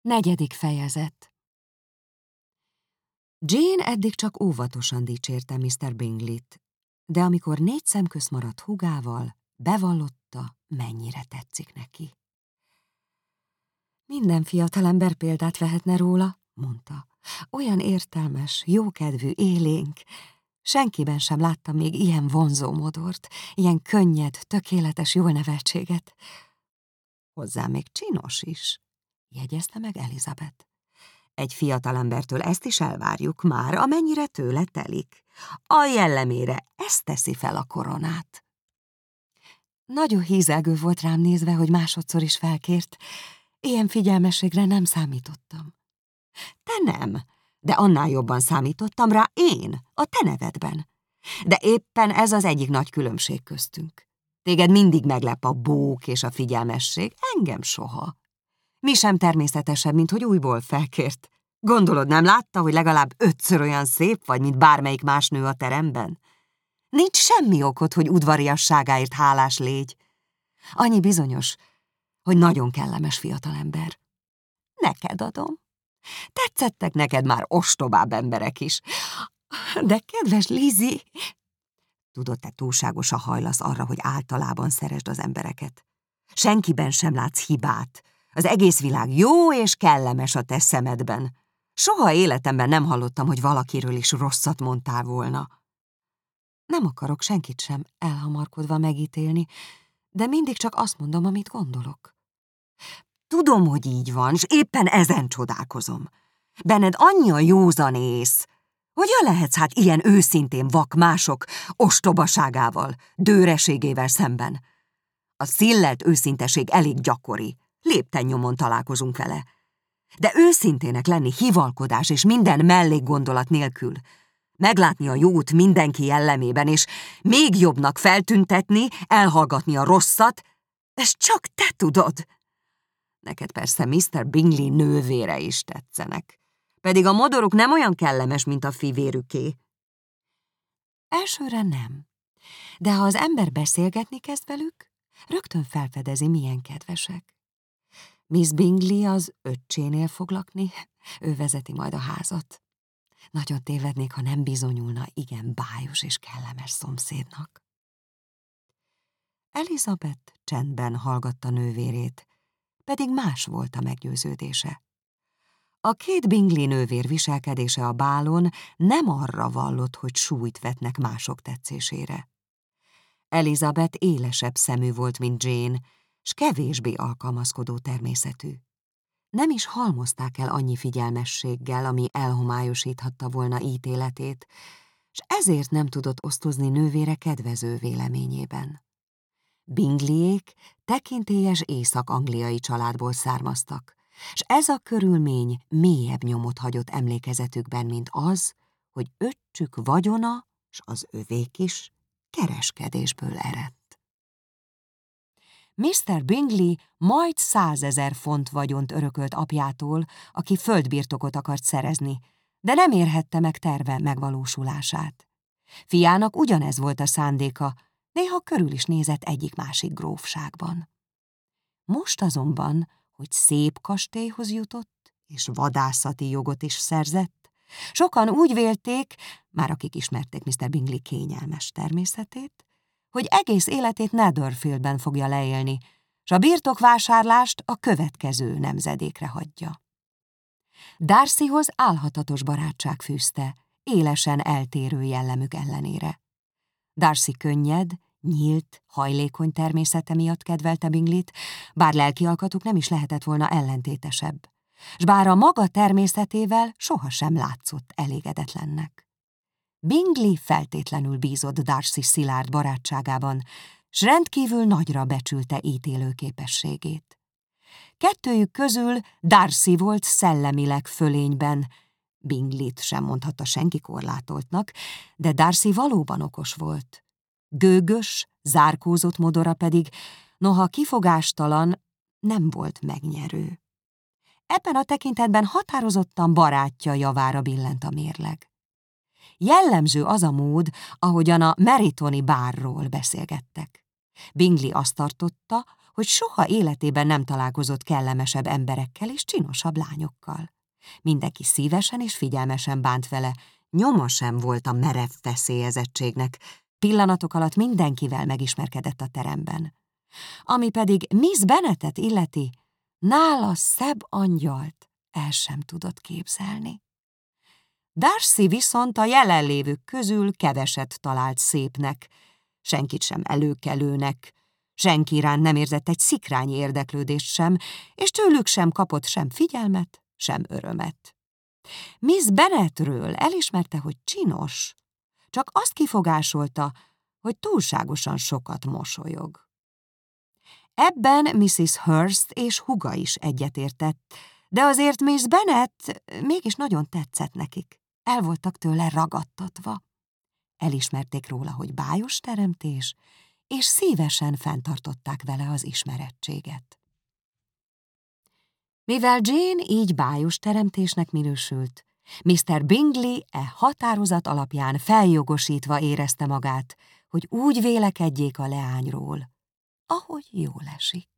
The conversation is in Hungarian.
Negyedik fejezet Jane eddig csak óvatosan dicsérte Mr. Bingley-t, de amikor négy szemköz maradt hugával, bevallotta, mennyire tetszik neki. Minden fiatalember példát vehetne róla, mondta. Olyan értelmes, jókedvű, élénk. Senkiben sem láttam még ilyen vonzó modort, ilyen könnyed, tökéletes jól neveltséget. Hozzá még csinos is, jegyezte meg Elizabeth. Egy fiatalembertől ezt is elvárjuk már, amennyire tőle telik. A jellemére ezt teszi fel a koronát. Nagyon hízelgő volt rám nézve, hogy másodszor is felkért. Ilyen figyelmességre nem számítottam. Te nem, de annál jobban számítottam rá én, a te nevedben. De éppen ez az egyik nagy különbség köztünk. Téged mindig meglep a bók és a figyelmesség, engem soha. Mi sem természetesebb, mint hogy újból felkért. Gondolod, nem látta, hogy legalább ötször olyan szép vagy, mint bármelyik más nő a teremben? Nincs semmi okod, hogy udvariasságáért hálás légy. Annyi bizonyos, hogy nagyon kellemes fiatalember. Neked adom. Tetszettek neked már ostobább emberek is. De kedves Lizi, tudod, te túlságosan hajlasz arra, hogy általában szeresd az embereket. Senkiben sem látsz hibát. Az egész világ jó és kellemes a te szemedben. Soha életemben nem hallottam, hogy valakiről is rosszat mondtál volna. Nem akarok senkit sem elhamarkodva megítélni, de mindig csak azt mondom, amit gondolok. Tudom, hogy így van, és éppen ezen csodálkozom. Benned annyi a józanész. Hogyan lehetsz hát ilyen őszintén vak mások ostobaságával, dőreségével szemben? A szillelt őszinteség elég gyakori. Lépten nyomon találkozunk vele. De őszintének lenni hivalkodás és minden mellékgondolat nélkül, meglátni a jót mindenki jellemében, és még jobbnak feltüntetni, elhallgatni a rosszat, ezt csak te tudod. Neked persze Mr. Bingley nővére is tetszenek, pedig a modoruk nem olyan kellemes, mint a fivérüké. Elsőre nem, de ha az ember beszélgetni kezd velük, rögtön felfedezi, milyen kedvesek. Miss Bingley az öccsénél fog lakni, ő vezeti majd a házat. Nagyon tévednék, ha nem bizonyulna igen bájos és kellemes szomszédnak. Elizabeth csendben hallgatta nővérét, pedig más volt a meggyőződése. A két Bingley nővér viselkedése a bálon nem arra vallott, hogy súlyt vetnek mások tetszésére. Elizabeth élesebb szemű volt, mint Jane, s kevésbé alkalmazkodó természetű. Nem is halmozták el annyi figyelmességgel, ami elhomályosíthatta volna ítéletét, s ezért nem tudott osztozni nővére kedvező véleményében. Bingliék tekintélyes észak-angliai családból származtak, s ez a körülmény mélyebb nyomot hagyott emlékezetükben, mint az, hogy öccsük vagyona, s az övék is kereskedésből eredt. Mr. Bingley majd százezer font vagyont örökölt apjától, aki földbirtokot akart szerezni, de nem érhette meg terve megvalósulását. Fiának ugyanez volt a szándéka, néha körül is nézett egyik-másik grófságban. Most azonban, hogy szép kastélyhoz jutott, és vadászati jogot is szerzett, sokan úgy vélték, már akik ismerték Mr. Bingley kényelmes természetét, hogy egész életét Netherfieldben fogja leélni, s a birtokvásárlást a következő nemzedékre hagyja. Darcyhoz álhatatos barátság fűzte, élesen eltérő jellemük ellenére. Darcy könnyed, nyílt, hajlékony természete miatt kedvelte Binglit, bár lelki alkatuk nem is lehetett volna ellentétesebb, s bár a maga természetével sohasem látszott elégedetlennek. Bingley feltétlenül bízott Darcy szilárd barátságában, s rendkívül nagyra becsülte ítélő képességét. Kettőjük közül Darcy volt szellemileg fölényben, Binglit sem mondhatta senki korlátoltnak, de Darcy valóban okos volt. Gőgös, zárkózott modora pedig, noha kifogástalan, nem volt megnyerő. Ebben a tekintetben határozottan barátja javára billent a mérleg. Jellemző az a mód, ahogyan a Meritoni bárról beszélgettek. Bingley azt tartotta, hogy soha életében nem találkozott kellemesebb emberekkel és csinosabb lányokkal. Mindenki szívesen és figyelmesen bánt vele, nyoma sem volt a merev feszélyezettségnek, pillanatok alatt mindenkivel megismerkedett a teremben. Ami pedig Miss Bennettet illeti, nála szebb angyalt el sem tudott képzelni. Darcy viszont a jelenlévők közül keveset talált szépnek, senkit sem előkelőnek, senki irán nem érzett egy szikrányi érdeklődést sem, és tőlük sem kapott sem figyelmet, sem örömet. Miss Bennetről elismerte, hogy csinos, csak azt kifogásolta, hogy túlságosan sokat mosolyog. Ebben Mrs. Hurst és huga is egyetértett, de azért Miss Bennet mégis nagyon tetszett nekik. El voltak tőle ragadtatva. Elismerték róla, hogy bájos teremtés, és szívesen fenntartották vele az ismerettséget. Mivel Jane így bájos teremtésnek minősült, Mr. Bingley e határozat alapján feljogosítva érezte magát, hogy úgy vélekedjék a leányról, ahogy jól esik.